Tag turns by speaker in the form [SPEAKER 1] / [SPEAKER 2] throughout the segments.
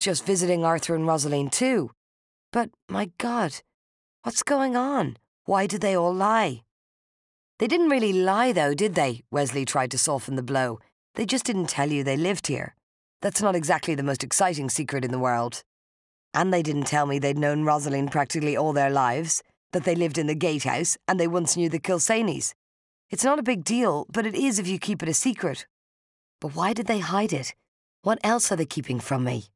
[SPEAKER 1] just visiting Arthur and Rosaleen too. But my God, what's going on? Why did they all lie? They didn't really lie, though, did they? Wesley tried to soften the blow. They just didn't tell you they lived here. That's not exactly the most exciting secret in the world. And they didn't tell me they'd known Rosaleen practically all their lives, that they lived in the gatehouse, and they once knew the Kilsaneys. It's not a big deal, but it is if you keep it a secret. But why did they hide it? What else are they keeping from me?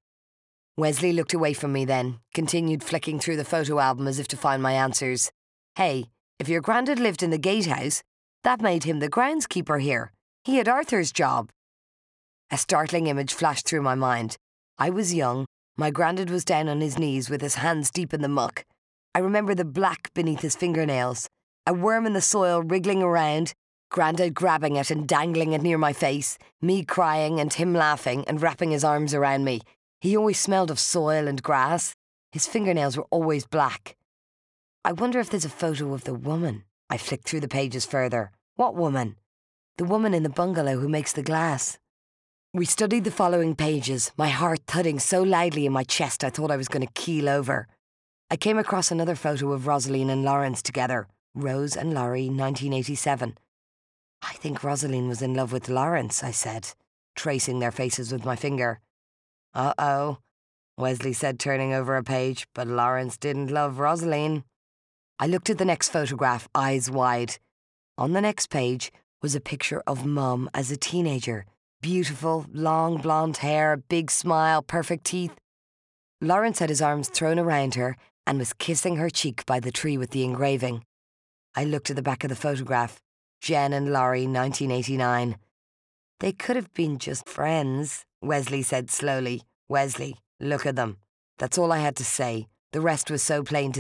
[SPEAKER 1] Wesley looked away from me then, continued flicking through the photo album as if to find my answers. Hey, if your grandad lived in the gatehouse, that made him the groundskeeper here. He had Arthur's job. A startling image flashed through my mind. I was young. My grandad was down on his knees with his hands deep in the muck. I remember the black beneath his fingernails, a worm in the soil wriggling around, Grandad grabbing it and dangling it near my face, me crying and him laughing and wrapping his arms around me. He always smelled of soil and grass. His fingernails were always black. I wonder if there's a photo of the woman. I flicked through the pages further. What woman? The woman in the bungalow who makes the glass. We studied the following pages, my heart thudding so loudly in my chest I thought I was going to keel over. I came across another photo of Rosaleen and Lawrence together. Rose and Laurie, 1987. I think Rosaleen was in love with Lawrence, I said, tracing their faces with my finger. Uh oh, Wesley said, turning over a page, but Lawrence didn't love Rosaleen. I looked at the next photograph, eyes wide. On the next page was a picture of Mum as a teenager. Beautiful, long blonde hair, big smile, perfect teeth. Lawrence had his arms thrown around her and was kissing her cheek by the tree with the engraving. I looked at the back of the photograph. Jen and Laurie, 1989. They could have been just friends, Wesley said slowly. Wesley, look at them. That's all I had to say. The rest was so plain to